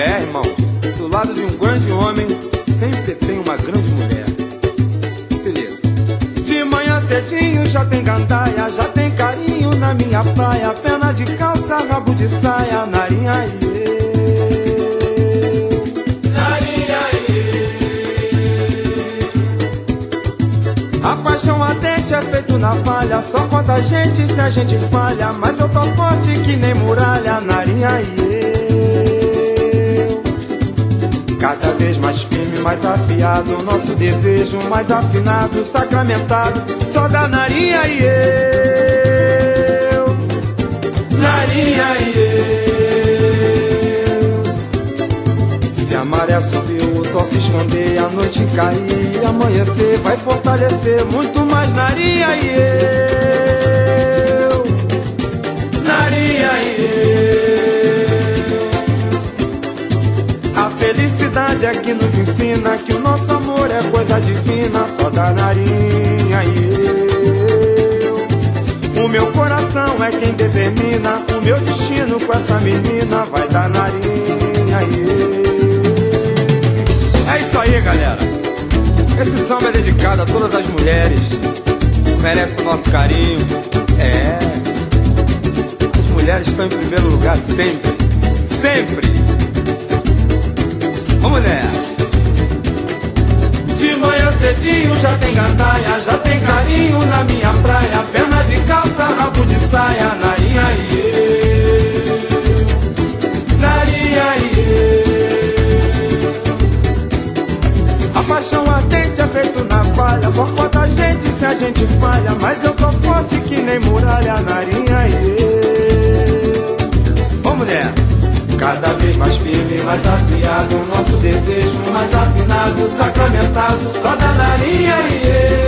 É, irmão, do lado de um grande homem sempre tem uma grande mulher. Se liga. De manhã cedinho já tem gandaia, já tem carinho na minha praia, perna de calça, rabo de saia, narinha e A paixão ardente é feito na falha Só conta a gente se a gente falha. Mas eu tô forte que nem muralha Narinha mais afiado Nosso desejo mais afinado Sacramentado. Só da narinha e eu. Narinha e eu. Se a maré subiu, o sol se esconder A noite cair e amanhecer Vai fortalecer muito mais Narinha e eu felicidade é que nos ensina Que o nosso amor é coisa divina Só da Narinha e eu O meu coração é quem determina O meu destino com essa menina Vai dar Narinha e eu É isso aí, galera. Esse samba é dedicado a todas as mulheres. Merece o nosso carinho. É. As mulheres estão em primeiro lugar sempre. Sempre. Na minha praia, perna de calça, rabo de saia, eu, narinha e eu. A paixão ardente é feito na falha, só conta a gente se a gente falha, mas eu tô forte que nem muralha, e eu. Vamos nessa. Cada vez mais firme, mais afiado, nosso desejo mais afinado, sacramentado, só da narinha e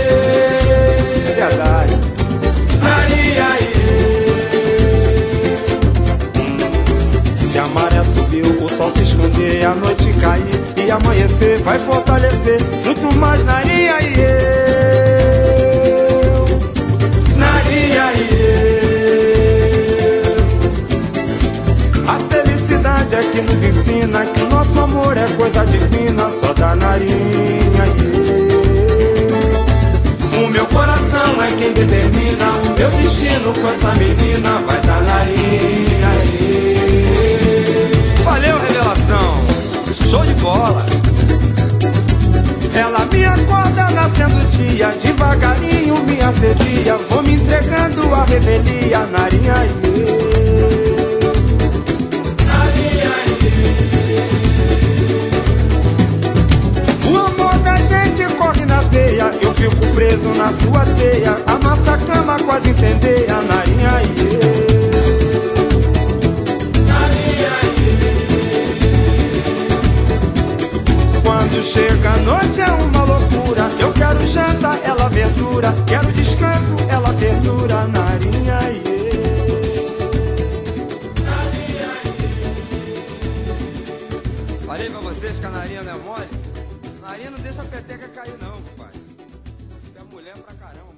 subiu, o sol se esconder, a noite cair e amanhecer, vai fortalecer muito mais Narinha e eu. Narinha e eu. A felicidade é que nos ensina que o nosso amor é coisa divina, só da narinha e eu. O meu coração é quem determina o meu destino com essa menina, Ela me acorda nascendo dia, devagarinho me assedia, vou me entregando à revelia, narinha e. O amor da gente corre na veia, eu fico preso na sua teia, a nossa cama quase incendeia, narinha e chega a noite verdura, quero descanso, ela ternura, narinha e. Falei pra vocês que a narinha não é mole. Narinha não deixa a peteca cair, não, pai. Você é mulher pra caramba.